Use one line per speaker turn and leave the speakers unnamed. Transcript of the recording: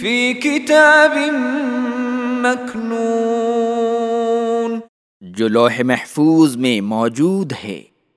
فی کتاب مکنون۔
جو لوح محفوظ میں موجود ہے۔